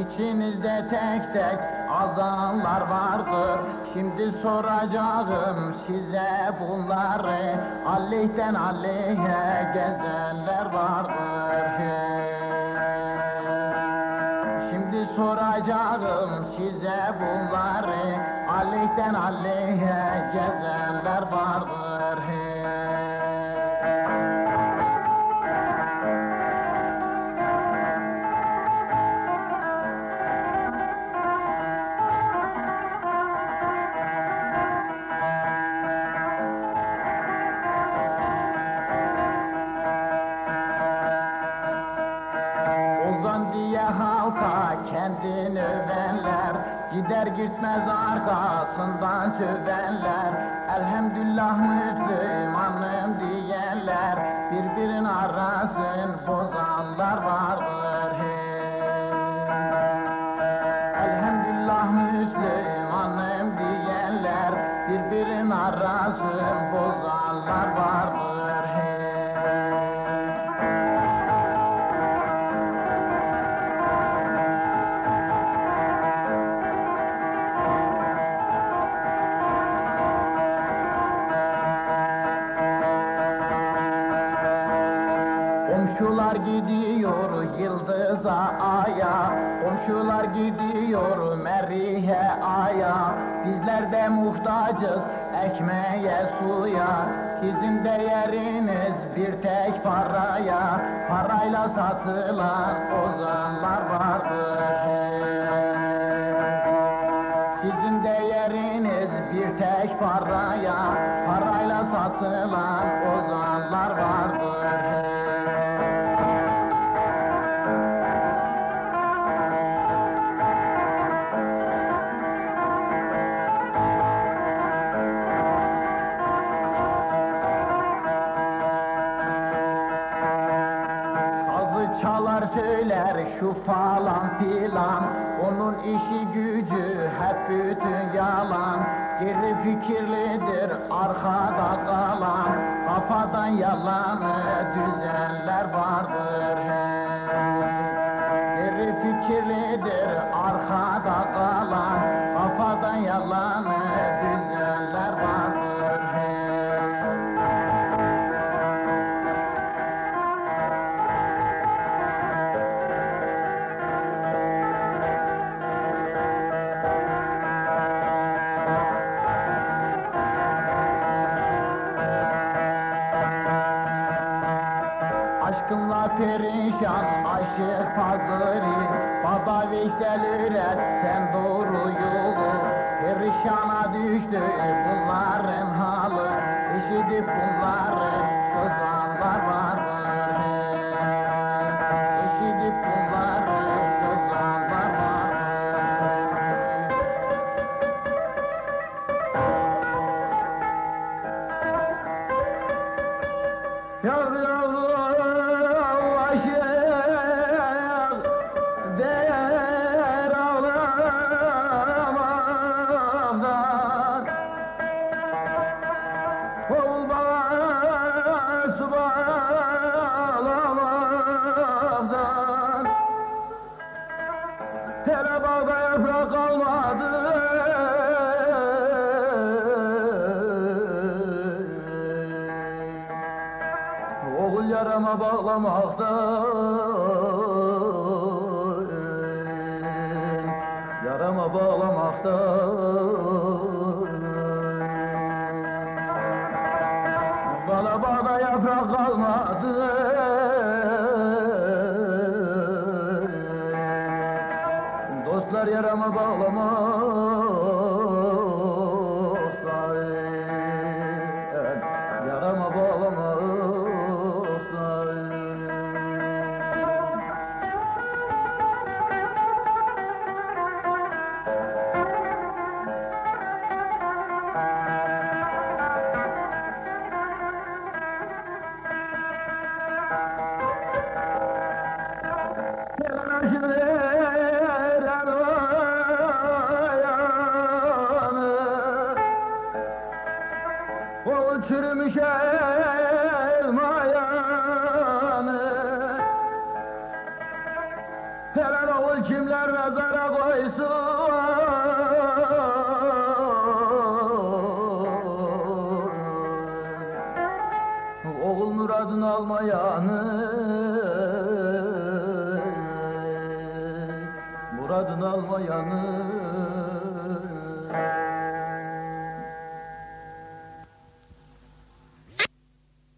İçinizde tek tek azanlar vardır. Şimdi soracağım size bunları. Aleyhten aleyhe gezenler vardır. Şimdi soracağım size bunları. Aleyhten aleyhe gezenler vardır halka kendini övenler Gider gitmez arkasından sövenler Elhamdülillah Müslümanım diyenler Birbirin arasın bozanlar vardır hey. Elhamdülillah Müslümanım diyenler Birbirin arasın Komşular gidiyor yıldıza aya. Komşular gidiyor Merih'e aya. Bizler de muhtacız ekmeğe suya. Sizin değeriniz bir tek paraya. Parayla satılan ozanlar vardır. Sizin değeriniz bir tek paraya. Parayla satılan ozanlar vardır şu falan filan. Onun işi gücü hep bütün yalan. Geri fikirlidir arkada kalan. Kafadan yalanı düzenler vardır hey. Geri fikirlidir arkada kalan. Kafadan yalanı Aşkınla perişan aşık pazarı Baba Veysel üret sen doğru yolu Perişana düştü bunların halı İşidip bunları yaprak kalmadı Oğul yarama bağlamaktan Yarama bağlamaktan Yarama bağlamaktan çürümüş elmayanı. Helal oğul kimler mezara koysun? Oğul muradını almayanı. Muradını almayanı.